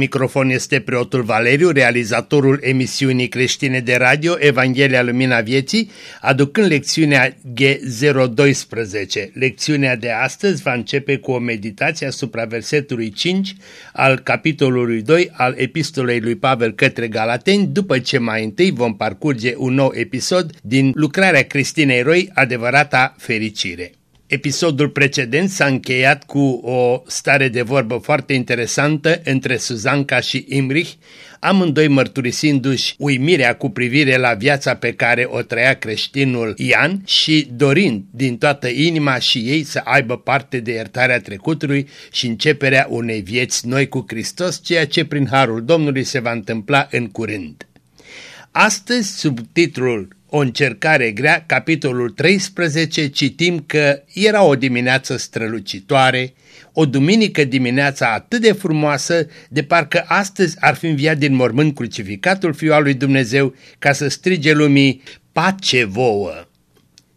La microfon este preotul Valeriu, realizatorul emisiunii creștine de radio Evanghelia Lumina Vieții, aducând lecțiunea G012. Lecțiunea de astăzi va începe cu o meditație asupra versetului 5 al capitolului 2 al epistolei lui Pavel către Galateni, după ce mai întâi vom parcurge un nou episod din lucrarea Cristinei Roi, adevărata fericire. Episodul precedent s-a încheiat cu o stare de vorbă foarte interesantă între Suzanca și Imrich, amândoi mărturisindu-și uimirea cu privire la viața pe care o trăia creștinul Ian și dorind din toată inima și ei să aibă parte de iertarea trecutului și începerea unei vieți noi cu Hristos, ceea ce prin harul Domnului se va întâmpla în curând. Astăzi, sub titlul o încercare grea, capitolul 13, citim că era o dimineață strălucitoare, o duminică dimineața atât de frumoasă, de parcă astăzi ar fi înviat din mormânt crucificatul Fiul al lui Dumnezeu ca să strige lumii pace vouă.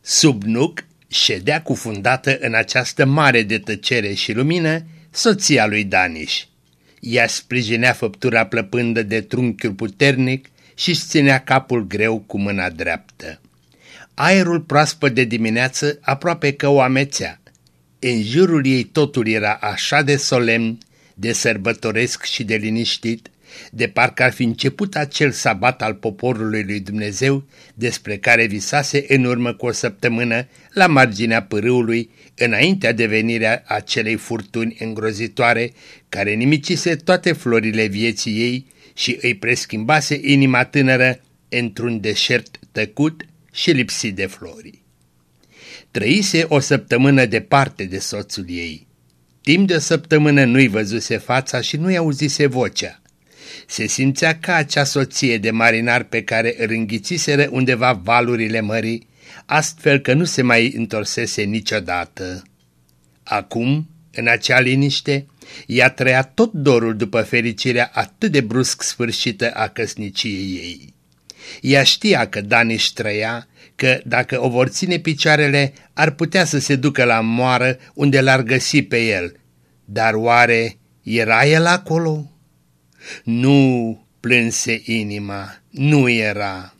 Sub nuc ședea cufundată în această mare de tăcere și lumină soția lui Daniș. Ea sprijinea făptura plăpândă de trunchiul puternic, și-și ținea capul greu cu mâna dreaptă. Aerul proaspăt de dimineață aproape că o amețea. În jurul ei totul era așa de solemn, de sărbătoresc și de liniștit, de parcă ar fi început acel sabat al poporului lui Dumnezeu despre care visase în urmă cu o săptămână la marginea pârâului, înaintea devenirea acelei furtuni îngrozitoare care nimicise toate florile vieții ei și îi preschimbase inima tânără într-un deșert tăcut și lipsit de flori. Trăise o săptămână departe de soțul ei. Timp de o săptămână nu-i văzuse fața și nu-i auzise vocea. Se simțea ca acea soție de marinar pe care îl înghițiseră undeva valurile mării, astfel că nu se mai întorsese niciodată. Acum, în acea liniște, ea trăia tot dorul după fericirea atât de brusc sfârșită a căsniciei ei. Ea știa că Daniș trăia, că dacă o vor ține picioarele, ar putea să se ducă la moară unde l-ar găsi pe el. Dar oare era el acolo? Nu, plânse inima, nu era.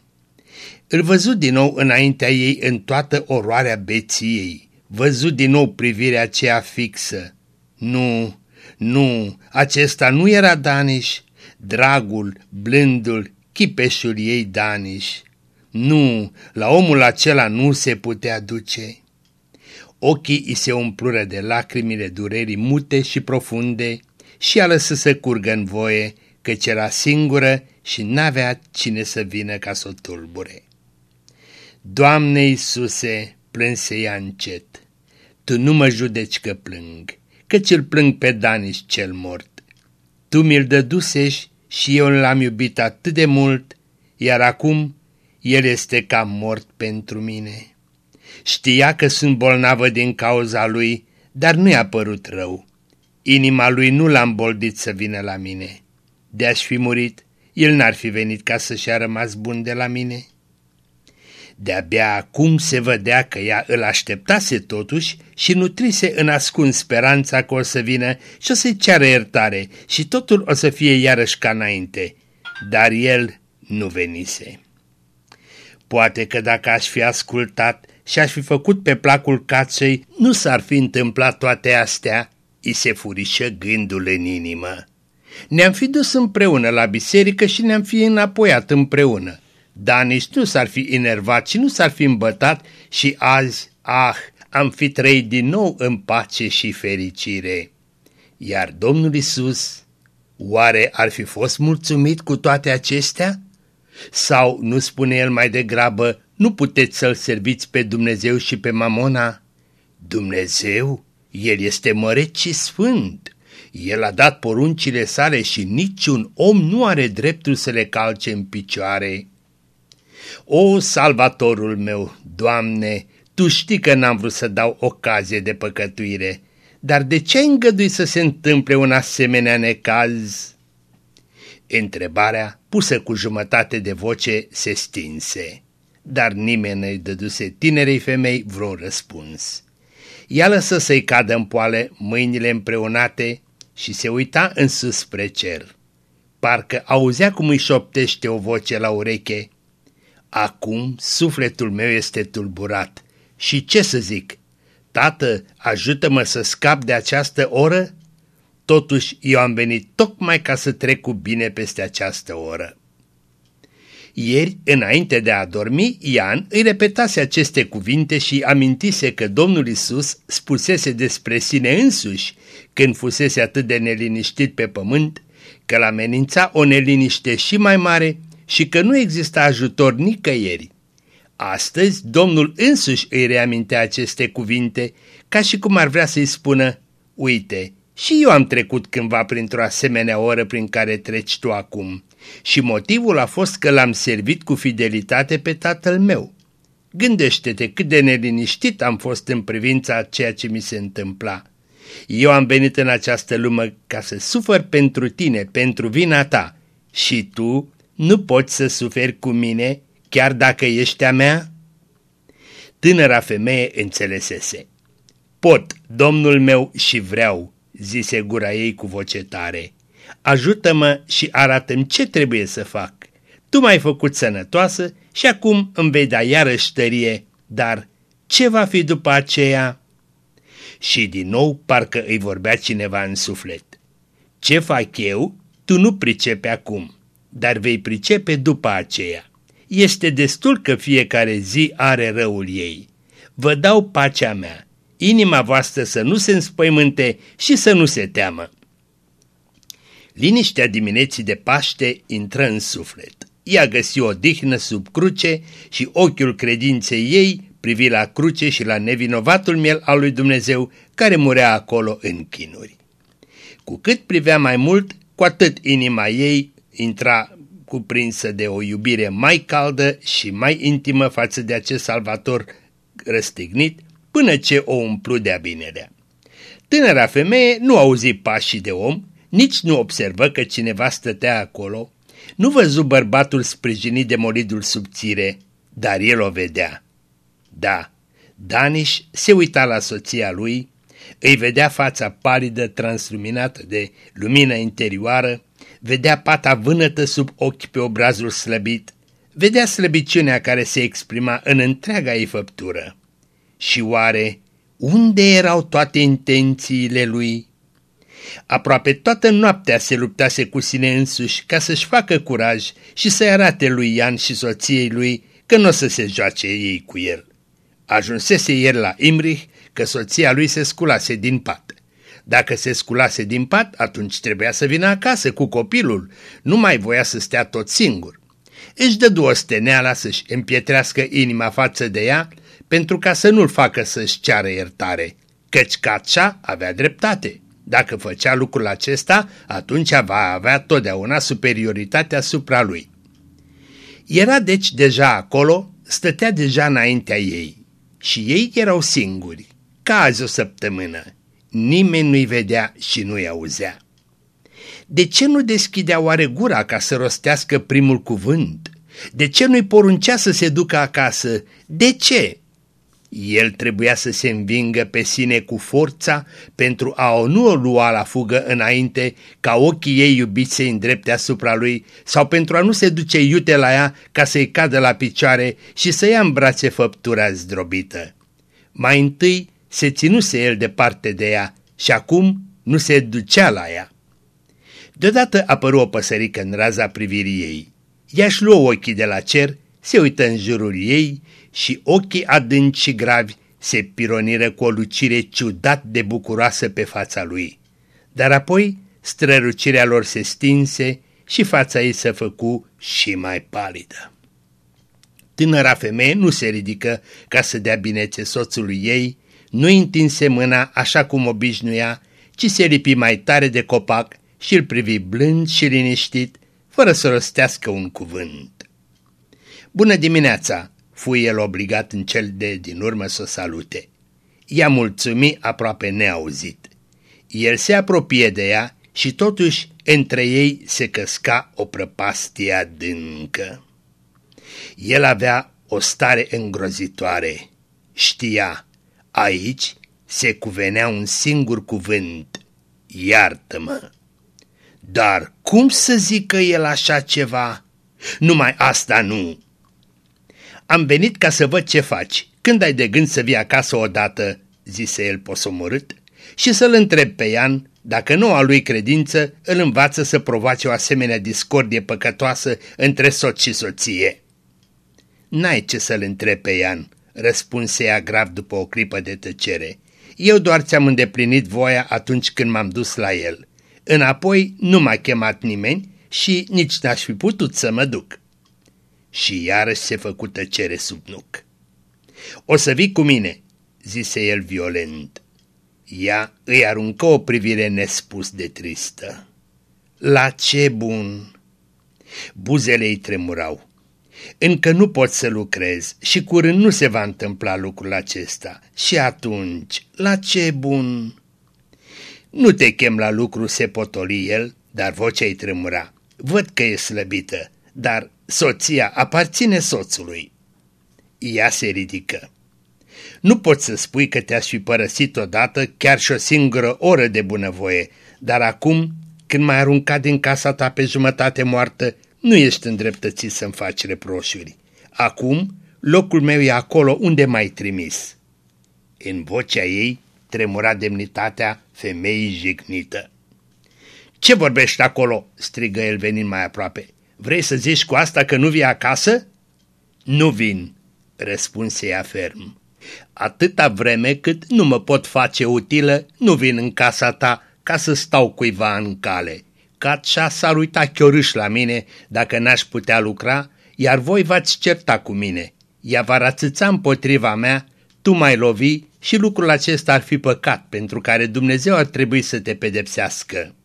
Îl văzut din nou înaintea ei în toată oroarea beției, văzut din nou privirea aceea fixă. Nu, nu, acesta nu era Daniș, dragul, blândul, chipeșul ei Daniș. Nu, la omul acela nu se putea duce. Ochii îi se umplură de lacrimile durerii mute și profunde și a lăsat să curgă în voie, căci era singură și n-avea cine să vină ca să o tulbure. Doamne Iisuse, plânse ea încet, Tu nu mă judeci că plâng, căci îl plâng pe Danis cel mort. Tu mi-l dădusești și eu l-am iubit atât de mult, iar acum el este cam mort pentru mine. Știa că sunt bolnavă din cauza lui, dar nu i-a părut rău. Inima lui nu l-a îmboldit să vină la mine. De-aș fi murit, el n-ar fi venit ca să-și a rămas bun de la mine. De-abia acum se vedea că ea îl așteptase totuși și nutrise în ascuns speranța că o să vină și o să-i ceară iertare și totul o să fie iarăși ca înainte. Dar el nu venise. Poate că dacă aș fi ascultat și aș fi făcut pe placul caței, nu s-ar fi întâmplat toate astea, îi se furișă gândul în inimă. Ne-am fi dus împreună la biserică și ne-am fi înapoiat împreună. Daniș nu s-ar fi enervat și nu s-ar fi îmbătat și azi, ah, am fi trăit din nou în pace și fericire. Iar Domnul Isus, oare ar fi fost mulțumit cu toate acestea? Sau nu spune el mai degrabă, nu puteți să-L serviți pe Dumnezeu și pe Mamona? Dumnezeu, El este măreț și sfânt. El a dat poruncile sale și niciun om nu are dreptul să le calce în picioare. O, salvatorul meu, Doamne, Tu știi că n-am vrut să dau ocazie de păcătuire, dar de ce ai îngăduit să se întâmple un asemenea necaz? Întrebarea, pusă cu jumătate de voce, se stinse, dar nimeni nu-i dăduse tinerei femei vreun răspuns. Ea lăsă să-i cadă în poale mâinile împreunate și se uita în sus spre cer. parcă auzea cum îi șoptește o voce la ureche. Acum sufletul meu este tulburat. Și ce să zic? Tată, ajută-mă să scap de această oră? Totuși, eu am venit tocmai ca să trec cu bine peste această oră. Ieri, înainte de a dormi, Ian îi repetase aceste cuvinte și amintise că Domnul Isus spusese despre sine însuși, când fusese atât de neliniștit pe pământ, că l amenința o neliniște și mai mare și că nu exista ajutor nicăieri. Astăzi, Domnul însuși îi reamintea aceste cuvinte, ca și cum ar vrea să-i spună, uite, și eu am trecut cândva printr-o asemenea oră prin care treci tu acum și motivul a fost că l-am servit cu fidelitate pe tatăl meu. Gândește-te cât de neliniștit am fost în privința a ceea ce mi se întâmpla. Eu am venit în această lume ca să sufăr pentru tine, pentru vina ta și tu nu poți să suferi cu mine chiar dacă ești a mea? Tânăra femeie înțelesese. Pot, domnul meu, și vreau, zise gura ei cu voce tare. Ajută-mă și arată-mi ce trebuie să fac. Tu m-ai făcut sănătoasă și acum îmi vei da iarăși tărie, dar ce va fi după aceea? Și din nou parcă îi vorbea cineva în suflet. Ce fac eu, tu nu pricepe acum, dar vei pricepe după aceea. Este destul că fiecare zi are răul ei. Vă dau pacea mea, inima voastră să nu se înspăimânte și să nu se teamă. Liniștea dimineții de Paște intră în suflet. Ea găsi o dihnă sub cruce și ochiul credinței ei privi la cruce și la nevinovatul miel al lui Dumnezeu care murea acolo în chinuri. Cu cât privea mai mult, cu atât inima ei intra cuprinsă de o iubire mai caldă și mai intimă față de acest salvator răstignit, până ce o umplu de-a binelea. Tânăra femeie nu auzi pașii de om, nici nu observă că cineva stătea acolo, nu văzu bărbatul sprijinit de molidul subțire, dar el o vedea. Da, Daniș se uita la soția lui, îi vedea fața palidă transluminată de lumină interioară, vedea pata vânătă sub ochi pe obrazul slăbit, vedea slăbiciunea care se exprima în întreaga ei făptură. Și oare unde erau toate intențiile lui? Aproape toată noaptea se luptase cu sine însuși ca să-și facă curaj și să-i arate lui Ian și soției lui că nu o să se joace ei cu el. Ajunsese ieri la Imrich că soția lui se sculase din pat. Dacă se sculase din pat, atunci trebuia să vină acasă cu copilul, nu mai voia să stea tot singur. Își dădu o steneala să-și împietrească inima față de ea, pentru ca să nu-l facă să-și ceară iertare, căci Catșa avea dreptate. Dacă făcea lucrul acesta, atunci va avea totdeauna superioritatea asupra lui. Era deci deja acolo, stătea deja înaintea ei și ei erau singuri, ca azi o săptămână. Nimeni nu-i vedea și nu-i auzea. De ce nu deschidea oare gura ca să rostească primul cuvânt? De ce nu-i poruncea să se ducă acasă? De ce? El trebuia să se învingă pe sine cu forța pentru a o nu o lua la fugă înainte ca ochii ei iubiți să-i îndrepte asupra lui sau pentru a nu se duce iute la ea ca să-i cadă la picioare și să ia în brațe făptura zdrobită. Mai întâi se ținuse el departe de ea și acum nu se ducea la ea. Deodată apăru o păsărică în raza privirii ei. Ea-și luă ochii de la cer, se uită în jurul ei și ochii adânci și gravi se pironiră cu o lucire ciudat de bucuroasă pe fața lui. Dar apoi strălucirea lor se stinse și fața ei se făcu și mai palidă. Tânăra femeie nu se ridică ca să dea binețe soțului ei, nu întinse mâna așa cum obișnuia, ci se lipi mai tare de copac și îl privi blând și liniștit, fără să rostească un cuvânt. Bună dimineața!" fu el obligat în cel de din urmă să o salute. Ea mulțumi aproape neauzit. El se apropie de ea și totuși între ei se căsca o prăpastie adâncă. El avea o stare îngrozitoare. Știa, aici se cuvenea un singur cuvânt, iartă-mă. Dar cum să zică el așa ceva? Numai asta nu. Am venit ca să văd ce faci. Când ai de gând să vii acasă odată, zise el posomorât, și să-l întreb pe Ian dacă noua lui credință îl învață să provoace o asemenea discordie păcătoasă între soț și soție. N-ai ce să-l întreb pe Ian, răspunse ea grav după o clipă de tăcere. Eu doar ți-am îndeplinit voia atunci când m-am dus la el. Înapoi nu m-a chemat nimeni și nici n-aș fi putut să mă duc. Și iarăși se făcu tăcere sub nuc. O să vii cu mine, zise el violent. Ea îi aruncă o privire nespus de tristă. La ce bun! Buzele îi tremurau. Încă nu pot să lucrez și curând nu se va întâmpla lucrul acesta. Și atunci, la ce bun? Nu te chem la lucru, se potoli el, dar vocea îi tremura. Văd că e slăbită, dar soția aparține soțului. Ea se ridică. Nu poți să spui că te-aș fi părăsit odată chiar și o singură oră de bunăvoie, dar acum, când m-ai aruncat din casa ta pe jumătate moartă, nu ești îndreptățit să-mi faci reproșuri. Acum, locul meu e acolo unde m-ai trimis. În vocea ei tremura demnitatea femeii jignită. Ce vorbești acolo?" strigă el venind mai aproape. Vrei să zici cu asta că nu vii acasă?" Nu vin," răspunse ea ferm. Atâta vreme cât nu mă pot face utilă, nu vin în casa ta ca să stau cuiva în cale. Catșa s-ar uita chiorâș la mine dacă n-aș putea lucra, iar voi v-ați certa cu mine. Ea va rațăța împotriva mea, tu mai lovi și lucrul acesta ar fi păcat pentru care Dumnezeu ar trebui să te pedepsească.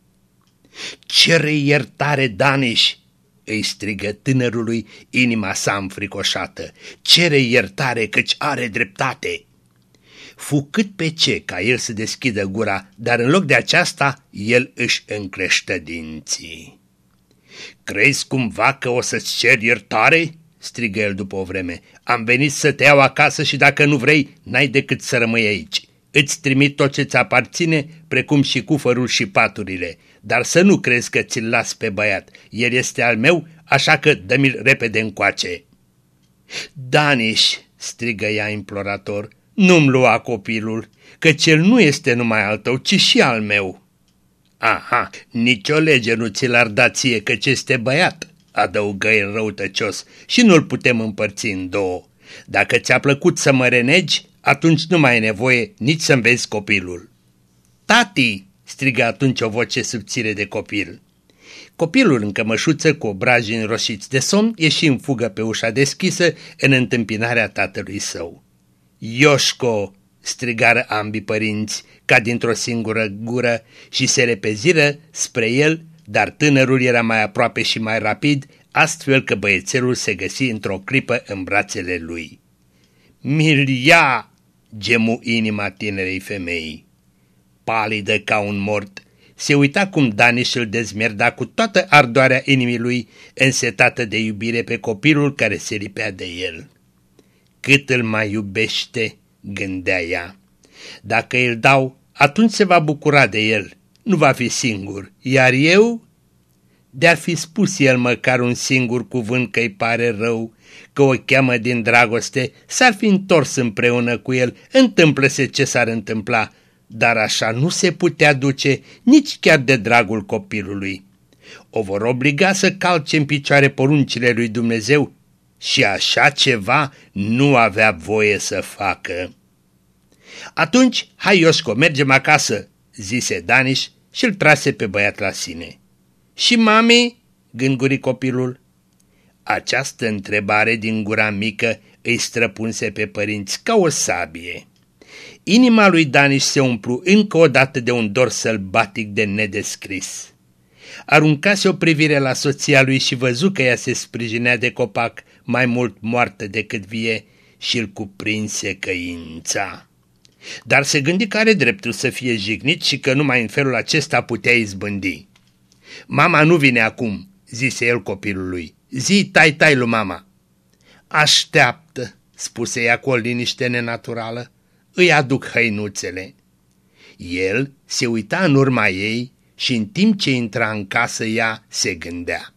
Cere iertare, Daniș, îi strigă tânărului inima sa înfricoșată. Cere iertare căci are dreptate. Fu cât pe ce ca el să deschidă gura, dar în loc de aceasta el își încrește dinții. Crezi cumva că o să-ți cer iertare?" strigă el după o vreme. Am venit să te iau acasă și dacă nu vrei, n-ai decât să rămâi aici. Îți trimit tot ce-ți aparține, precum și cufărul și paturile dar să nu crezi că ți-l las pe băiat. El este al meu, așa că dă-mi-l repede încoace. Daniș, strigă ea implorator, nu-mi lua copilul, că cel nu este numai al tău, ci și al meu. Aha, nicio lege nu ți l-ar da ție, căci este băiat, adăugă el răutăcios, și nu-l putem împărți în două. Dacă ți-a plăcut să mă renegi, atunci nu mai e nevoie nici să-mi vezi copilul. Tati, strigă atunci o voce subțire de copil. Copilul în cămășuță cu obraji înroșiți de somn ieși în fugă pe ușa deschisă în întâmpinarea tatălui său. Ioșco! strigară ambii părinți ca dintr-o singură gură și se repeziră spre el, dar tânărul era mai aproape și mai rapid, astfel că băiețelul se găsi într-o clipă în brațele lui. Milia! gemu inima tinerei femei palidă ca un mort, se uita cum Daniș îl dezmerda cu toată ardoarea inimii lui, însetată de iubire pe copilul care se lipea de el. Cât îl mai iubește, gândea ea. Dacă îl dau, atunci se va bucura de el, nu va fi singur, iar eu... De-ar fi spus el măcar un singur cuvânt că-i pare rău, că o cheamă din dragoste, s-ar fi întors împreună cu el, întâmplă-se ce s-ar întâmpla, dar așa nu se putea duce nici chiar de dragul copilului. O vor obliga să calce în picioare poruncile lui Dumnezeu și așa ceva nu avea voie să facă. Atunci, hai Iosco, mergem acasă, zise Daniș și îl trase pe băiat la sine. Și mami? gânguri copilul. Această întrebare din gura mică îi străpunse pe părinți ca o sabie. Inima lui Daniș se umplu încă o dată de un dor sălbatic de nedescris. Aruncase o privire la soția lui și văzu că ea se sprijinea de copac mai mult moartă decât vie și îl cuprinse căința. Dar se gândi că are dreptul să fie jignit și că numai în felul acesta putea izbândi. Mama nu vine acum, zise el copilului. Zi tai-tai lui mama. Așteaptă, spuse ea cu o liniște nenaturală îi aduc hăinuțele. El se uita în urma ei și în timp ce intra în casă ea se gândea.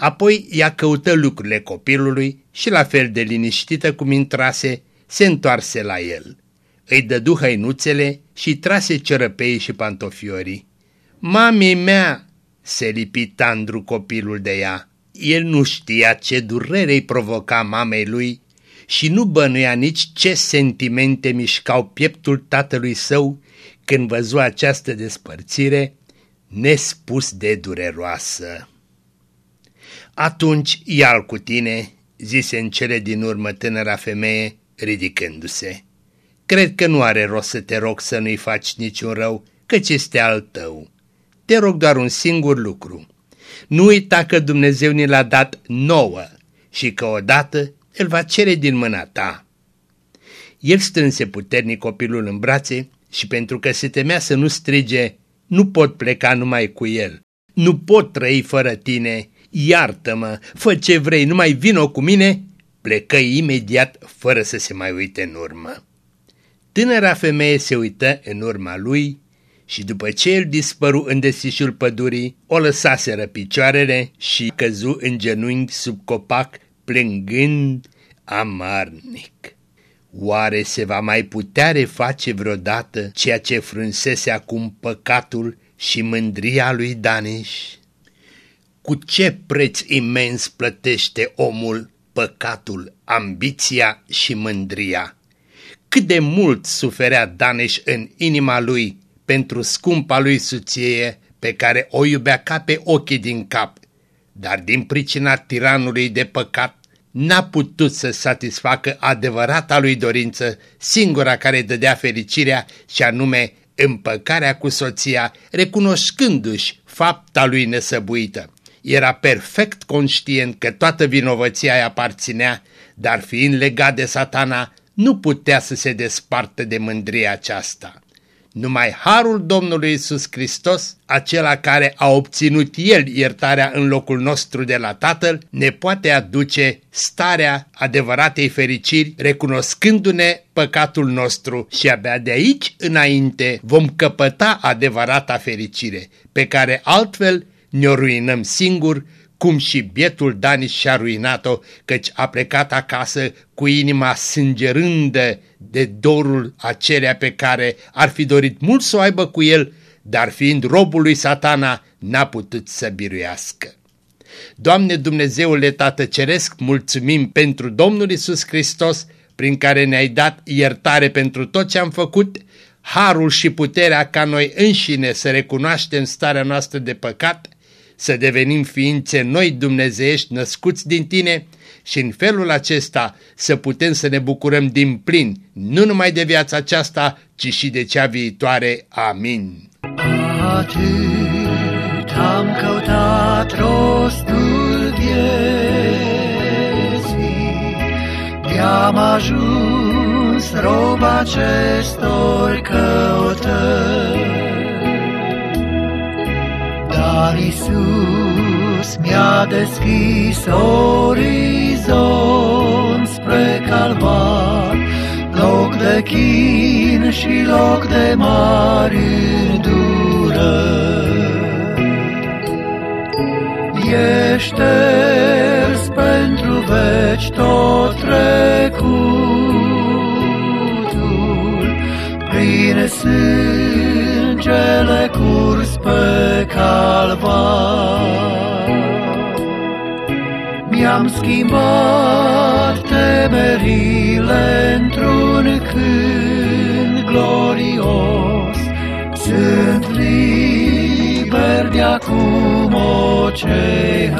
Apoi ea căută lucrurile copilului și la fel de liniștită cum intrase, se întoarse la el. Îi dădu hăinuțele și trase cerăpeii și pantofiorii. Mami mea!" se lipi tandru copilul de ea. El nu știa ce durere îi provoca mamei lui și nu bănuia nici ce sentimente mișcau pieptul tatălui său când văzu această despărțire nespus de dureroasă. Atunci ia cu tine, zise în cele din urmă tânăra femeie, ridicându-se. Cred că nu are rost să te rog să nu-i faci niciun rău, căci este al tău. Te rog doar un singur lucru. Nu uita că Dumnezeu ne l-a dat nouă și că odată îl va cere din mâna ta. El strânse puternic copilul în brațe și pentru că se temea să nu strige, nu pot pleca numai cu el, nu pot trăi fără tine, iartă-mă, fă ce vrei, numai vino cu mine, plecă imediat fără să se mai uite în urmă. Tânăra femeie se uită în urma lui și după ce el dispăru în desișul pădurii, o lăsaseră picioarele și căzu în genunchi sub copac, plângând amarnic. Oare se va mai putea reface vreodată ceea ce frânsese acum păcatul și mândria lui Daniș? Cu ce preț imens plătește omul păcatul, ambiția și mândria? Cât de mult suferea Daneș în inima lui pentru scumpa lui suție pe care o iubea ca pe ochii din cap, dar din pricina tiranului de păcat n-a putut să satisfacă adevărata lui dorință, singura care dădea fericirea și anume împăcarea cu soția, recunoscându-și fapta lui nesăbuită. Era perfect conștient că toată vinovăția îi aparținea, dar fiind legat de satana, nu putea să se despartă de mândria aceasta. Numai harul Domnului Isus Hristos, acela care a obținut El iertarea în locul nostru de la Tatăl, ne poate aduce starea adevăratei fericiri, recunoscându-ne păcatul nostru și abia de aici înainte vom căpăta adevărata fericire, pe care altfel ne-o ruinăm singur cum și bietul Danis și-a ruinat-o, căci a plecat acasă cu inima sângerândă de dorul acelea pe care ar fi dorit mult să o aibă cu el, dar fiind robul lui satana, n-a putut să biruiască. Doamne Dumnezeule Tată Ceresc, mulțumim pentru Domnul Isus Hristos, prin care ne-ai dat iertare pentru tot ce am făcut, harul și puterea ca noi înșine să recunoaștem starea noastră de păcat, să devenim ființe noi dumnezeiești născuți din tine și în felul acesta să putem să ne bucurăm din plin, nu numai de viața aceasta, ci și de cea viitoare. Amin. Atât am căutat rostul vieții, de-am ajuns rob acestor căutări. Dar Iisus mi-a deschis orizont spre calvar, loc de chin și loc de mari îndurări. Ești pentru veci tot trecutul, prin sângele curs pe calvar. Mi-am schimbat temerile într-un cânt glorios, sunt liber de acum ocean.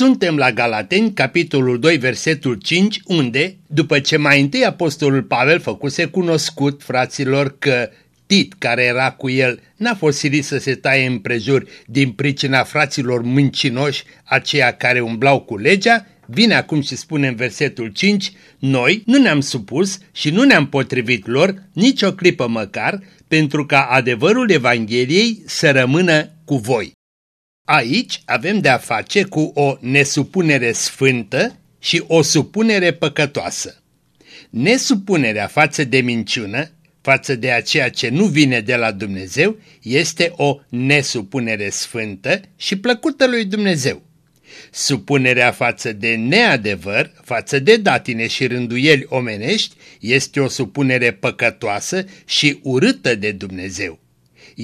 Suntem la Galateni, capitolul 2, versetul 5, unde, după ce mai întâi apostolul Pavel făcuse cunoscut fraților că Tit, care era cu el, n-a fost silit să se taie împrejur din pricina fraților mâncinoși, aceia care umblau cu legea, vine acum și spune în versetul 5, noi nu ne-am supus și nu ne-am potrivit lor nicio clipă măcar, pentru ca adevărul Evangheliei să rămână cu voi. Aici avem de-a face cu o nesupunere sfântă și o supunere păcătoasă. Nesupunerea față de minciună față de aceea ce nu vine de la Dumnezeu este o nesupunere sfântă și plăcută lui Dumnezeu. Supunerea față de neadevăr, față de datine și rânduieli omenești, este o supunere păcătoasă și urâtă de Dumnezeu.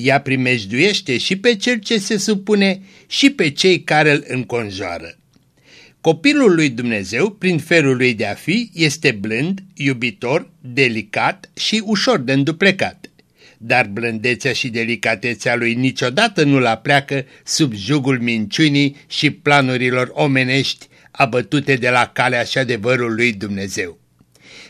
Ea primejduiește și pe cel ce se supune și pe cei care îl înconjoară. Copilul lui Dumnezeu, prin felul lui de a fi, este blând, iubitor, delicat și ușor de înduplecat. Dar blândețea și delicatețea lui niciodată nu la pleacă sub jugul minciunii și planurilor omenești abătute de la calea și adevărul lui Dumnezeu.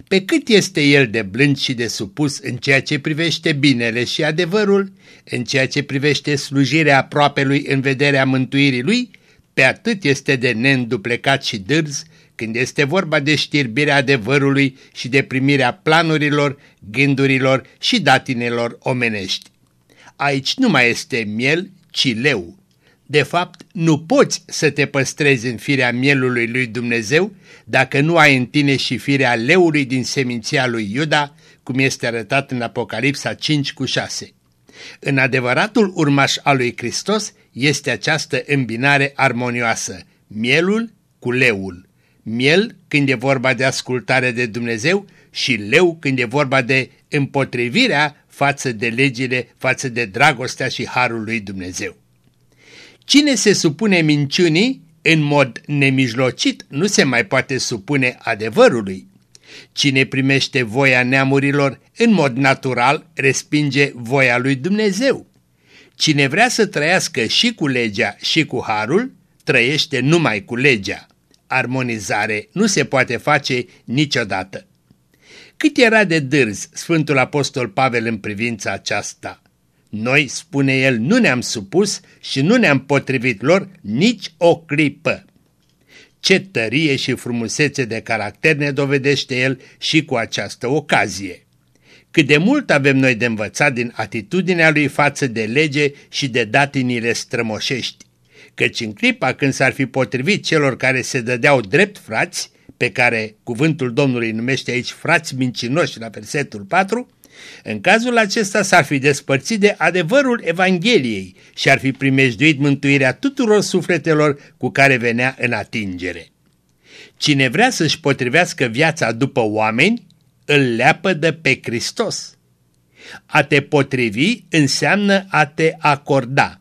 Pe cât este el de blând și de supus în ceea ce privește binele și adevărul, în ceea ce privește slujirea aproapelui în vederea mântuirii lui, pe atât este de neînduplecat și dârz când este vorba de știrbirea adevărului și de primirea planurilor, gândurilor și datinelor omenești. Aici nu mai este miel, ci leu. De fapt, nu poți să te păstrezi în firea mielului lui Dumnezeu dacă nu ai în tine și firea leului din seminția lui Iuda, cum este arătat în Apocalipsa 5 cu 6. În adevăratul urmaș al lui Hristos este această îmbinare armonioasă, mielul cu leul. Miel când e vorba de ascultare de Dumnezeu și leu când e vorba de împotrivirea față de legile, față de dragostea și harul lui Dumnezeu. Cine se supune minciunii în mod nemijlocit nu se mai poate supune adevărului. Cine primește voia neamurilor în mod natural respinge voia lui Dumnezeu. Cine vrea să trăiască și cu legea și cu harul, trăiește numai cu legea. Armonizare nu se poate face niciodată. Cât era de dârz Sfântul Apostol Pavel în privința aceasta? Noi, spune el, nu ne-am supus și nu ne-am potrivit lor nici o clipă. Ce tărie și frumusețe de caracter ne dovedește el și cu această ocazie. Cât de mult avem noi de învățat din atitudinea lui față de lege și de datinile strămoșești, căci în clipa când s-ar fi potrivit celor care se dădeau drept frați, pe care cuvântul Domnului numește aici frați mincinoși la versetul 4, în cazul acesta s-ar fi despărțit de adevărul Evangheliei și ar fi primejduit mântuirea tuturor sufletelor cu care venea în atingere. Cine vrea să-și potrivească viața după oameni, îl leapă de pe Hristos. A te potrivi înseamnă a te acorda.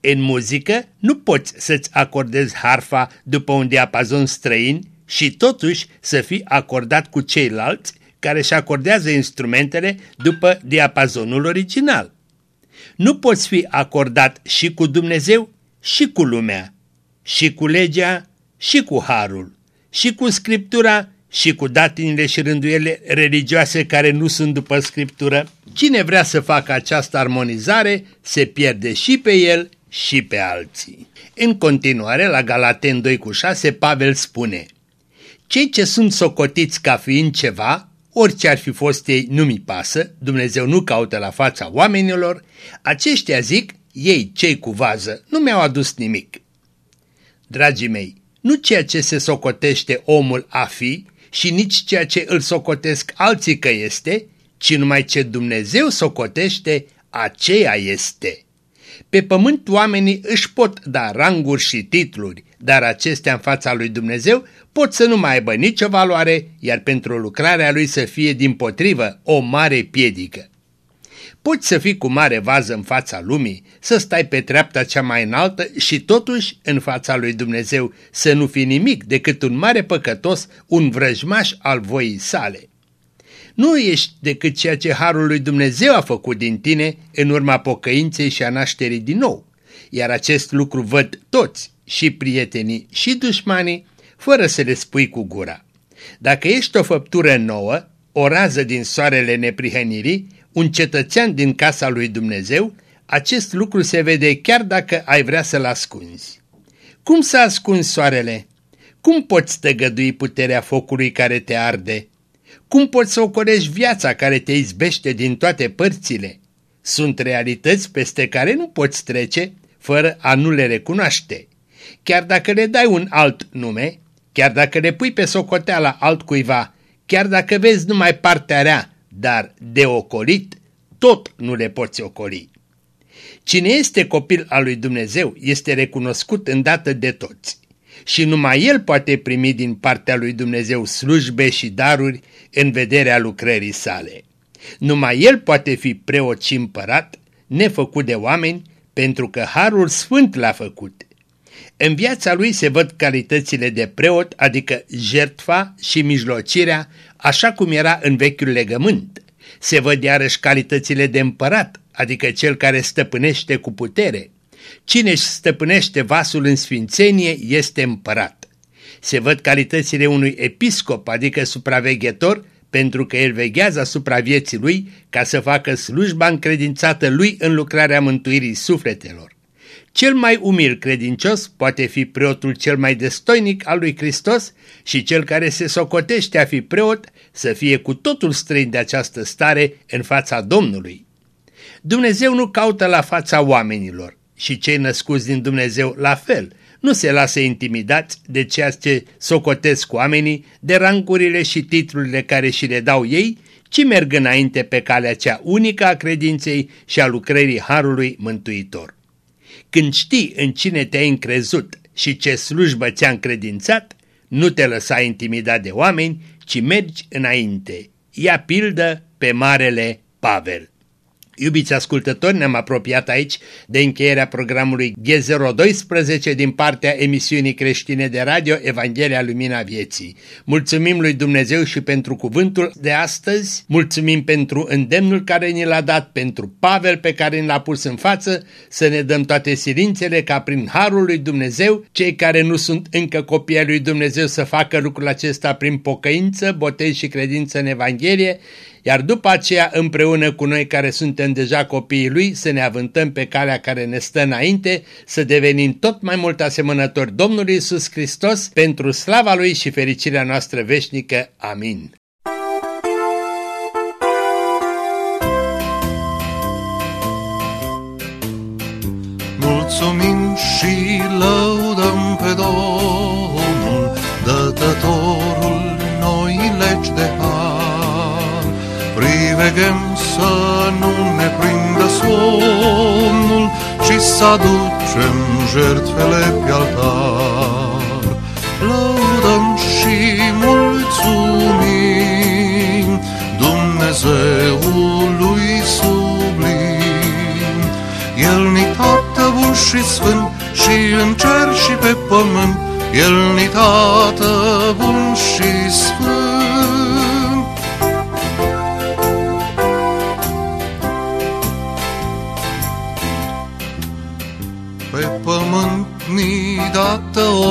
În muzică nu poți să-ți acordezi harfa după un diapazon străin și totuși să fii acordat cu ceilalți care își acordează instrumentele după diapazonul original. Nu poți fi acordat și cu Dumnezeu și cu lumea, și cu legea și cu harul, și cu scriptura și cu datinile și rânduiele religioase care nu sunt după scriptură. Cine vrea să facă această armonizare se pierde și pe el și pe alții. În continuare, la Galaten 2 cu 6, Pavel spune Cei ce sunt socotiți ca fiind ceva, orice ar fi fost ei, nu mi pasă, Dumnezeu nu caută la fața oamenilor, aceștia zic, ei, cei cu vază, nu mi-au adus nimic. Dragii mei, nu ceea ce se socotește omul a fi, și nici ceea ce îl socotesc alții că este, ci numai ce Dumnezeu socotește, aceea este. Pe pământ oamenii își pot da ranguri și titluri, dar acestea în fața lui Dumnezeu pot să nu mai aibă nicio valoare, iar pentru lucrarea lui să fie din potrivă o mare piedică. Poți să fii cu mare vază în fața lumii, să stai pe treapta cea mai înaltă și totuși în fața lui Dumnezeu să nu fii nimic decât un mare păcătos, un vrăjmaș al voii sale. Nu ești decât ceea ce Harul lui Dumnezeu a făcut din tine în urma pocăinței și a nașterii din nou, iar acest lucru văd toți, și prietenii și dușmanii, fără să le spui cu gura. Dacă ești o făptură nouă, o rază din soarele neprihănirii, un cetățean din casa lui Dumnezeu, acest lucru se vede chiar dacă ai vrea să-l ascunzi. Cum să ascunzi soarele? Cum poți tăgădui puterea focului care te arde? Cum poți să ocorești viața care te izbește din toate părțile? Sunt realități peste care nu poți trece fără a nu le recunoaște. Chiar dacă le dai un alt nume, chiar dacă le pui pe socoteala altcuiva, chiar dacă vezi numai partea rea, dar de ocolit tot nu le poți ocoli. Cine este copil al lui Dumnezeu este recunoscut îndată de toți și numai el poate primi din partea lui Dumnezeu slujbe și daruri în vederea lucrării sale. Numai el poate fi preot și împărat, nefăcut de oameni, pentru că Harul Sfânt l-a făcut. În viața lui se văd calitățile de preot, adică jertfa și mijlocirea, așa cum era în vechiul legământ. Se văd iarăși calitățile de împărat, adică cel care stăpânește cu putere. Cine își stăpânește vasul în sfințenie este împărat. Se văd calitățile unui episcop, adică supraveghetor, pentru că el veghează asupra vieții lui ca să facă slujba încredințată lui în lucrarea mântuirii sufletelor. Cel mai umil credincios poate fi preotul cel mai destoinic al lui Hristos și cel care se socotește a fi preot să fie cu totul străin de această stare în fața Domnului. Dumnezeu nu caută la fața oamenilor și cei născuți din Dumnezeu la fel, nu se lasă intimidați de ceea ce socotesc oamenii, de rangurile și titlurile care și le dau ei, ci merg înainte pe calea cea unică a credinței și a lucrării Harului Mântuitor. Când știi în cine te-ai încrezut și ce slujbă ți-a încredințat, nu te lăsa intimidat de oameni, ci mergi înainte. Ia pildă pe Marele Pavel. Iubiți ascultători, ne-am apropiat aici de încheierea programului G012 din partea emisiunii creștine de radio Evanghelia Lumina Vieții. Mulțumim lui Dumnezeu și pentru cuvântul de astăzi, mulțumim pentru îndemnul care ni l-a dat, pentru Pavel pe care ni l-a pus în față, să ne dăm toate silințele ca prin Harul lui Dumnezeu, cei care nu sunt încă copii ai lui Dumnezeu să facă lucrul acesta prin pocăință, botez și credință în Evanghelie, iar după aceea împreună cu noi care suntem deja copiii lui să ne avântăm pe calea care ne stă înainte, să devenim tot mai mult asemănători Domnului Isus Hristos pentru slava lui și fericirea noastră veșnică. Amin. Mulțumim și lăudăm pe Domnul, veghem să nu ne prindă somnul și să aducem jertfele pe altar. Lăudăm și mulțumim Dumnezeului sublim. El ni tată bun și sfânt și în cer și pe pământ, El ni tată bun și sfânt.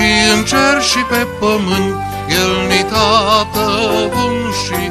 și în cer și pe pământ, El ni tată bun și